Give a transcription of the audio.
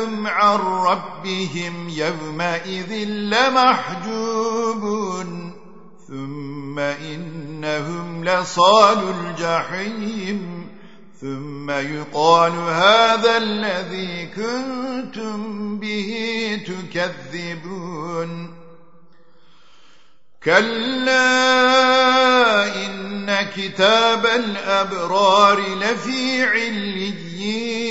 إنهم عن ربهم يومئذ لمحجوبون ثم إنهم لصال الجحيم ثم يقال هذا الذي كنتم به تكذبون كلا إن كتاب الأبرار لفي عليين